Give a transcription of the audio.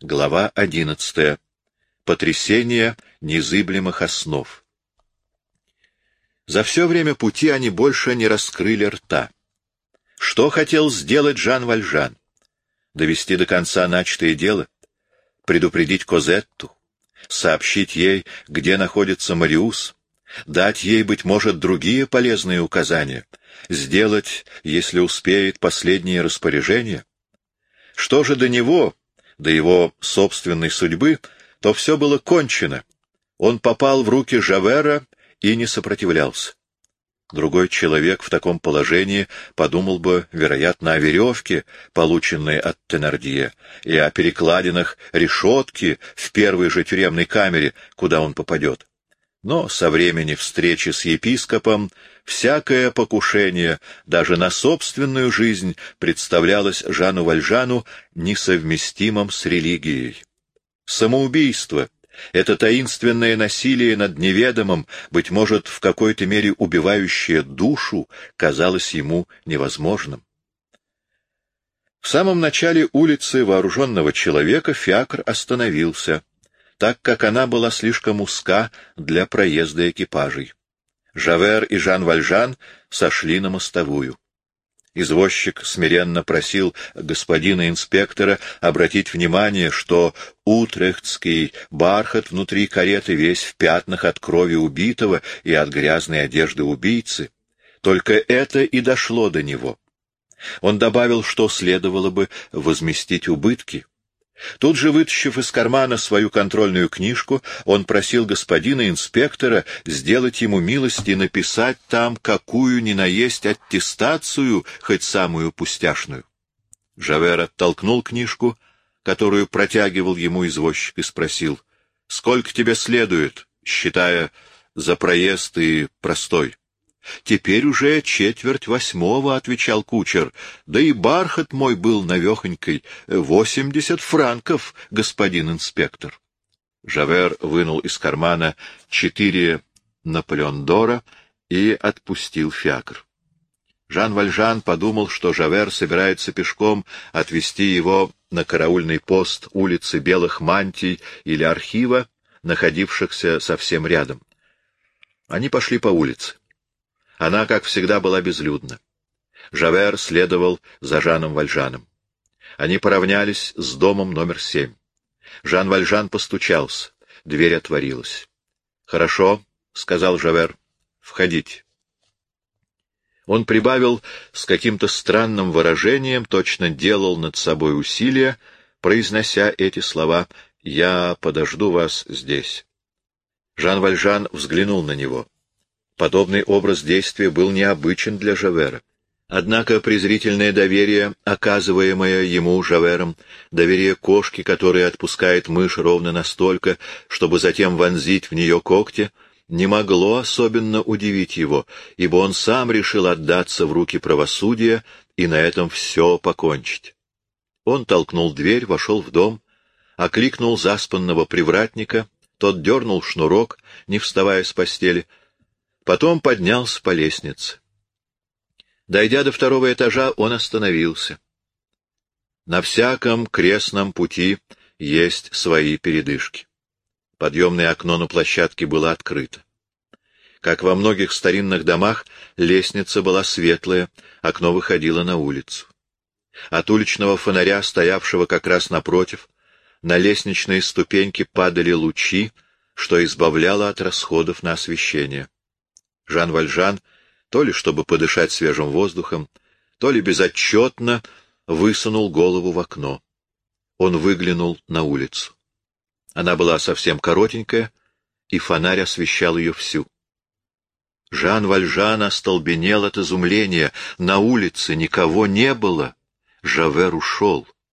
Глава одиннадцатая. Потрясение незыблемых основ. За все время пути они больше не раскрыли рта. Что хотел сделать Жан Вальжан? Довести до конца начатое дело? Предупредить Козетту? Сообщить ей, где находится Мариус? Дать ей, быть может, другие полезные указания? Сделать, если успеет, последние распоряжения? Что же до него, до его собственной судьбы, то все было кончено. Он попал в руки Жавера и не сопротивлялся. Другой человек в таком положении подумал бы, вероятно, о веревке, полученной от Тенардье, и о перекладинах решетки в первой же тюремной камере, куда он попадет. Но со времени встречи с епископом всякое покушение, даже на собственную жизнь, представлялось Жану Вальжану несовместимым с религией. Самоубийство, это таинственное насилие над неведомым, быть может, в какой-то мере убивающее душу, казалось ему невозможным. В самом начале улицы вооруженного человека фиакр остановился — так как она была слишком узка для проезда экипажей. Жавер и Жан Вальжан сошли на мостовую. Извозчик смиренно просил господина инспектора обратить внимание, что утрехтский бархат внутри кареты весь в пятнах от крови убитого и от грязной одежды убийцы. Только это и дошло до него. Он добавил, что следовало бы возместить убытки. Тут же, вытащив из кармана свою контрольную книжку, он просил господина инспектора сделать ему милость и написать там какую ни наесть аттестацию, хоть самую пустяшную. Жавер оттолкнул книжку, которую протягивал ему извозчик, и спросил, «Сколько тебе следует, считая за проезд и простой?» Теперь уже четверть восьмого, — отвечал кучер, — да и бархат мой был навехонькой. Восемьдесят франков, господин инспектор. Жавер вынул из кармана четыре Наполеон Дора и отпустил фиакр. Жан Вальжан подумал, что Жавер собирается пешком отвезти его на караульный пост улицы Белых Мантий или архива, находившихся совсем рядом. Они пошли по улице. Она, как всегда, была безлюдна. Жавер следовал за Жаном Вальжаном. Они поравнялись с домом номер семь. Жан Вальжан постучался. Дверь отворилась. — Хорошо, — сказал Жавер. — Входите. Он прибавил с каким-то странным выражением, точно делал над собой усилия, произнося эти слова «Я подожду вас здесь». Жан Вальжан взглянул на него. Подобный образ действия был необычен для Жавера. Однако презрительное доверие, оказываемое ему Жавером, доверие кошки, которая отпускает мышь ровно настолько, чтобы затем вонзить в нее когти, не могло особенно удивить его, ибо он сам решил отдаться в руки правосудия и на этом все покончить. Он толкнул дверь, вошел в дом, окликнул заспанного привратника, тот дернул шнурок, не вставая с постели — Потом поднялся по лестнице. Дойдя до второго этажа, он остановился. На всяком крестном пути есть свои передышки. Подъемное окно на площадке было открыто. Как во многих старинных домах, лестница была светлая, окно выходило на улицу. От уличного фонаря, стоявшего как раз напротив, на лестничные ступеньки падали лучи, что избавляло от расходов на освещение. Жан Вальжан, то ли чтобы подышать свежим воздухом, то ли безотчетно высунул голову в окно. Он выглянул на улицу. Она была совсем коротенькая, и фонарь освещал ее всю. Жан Вальжан остолбенел от изумления. На улице никого не было. Жавер ушел.